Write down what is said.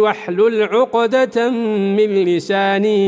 واحلل عقدة من لساني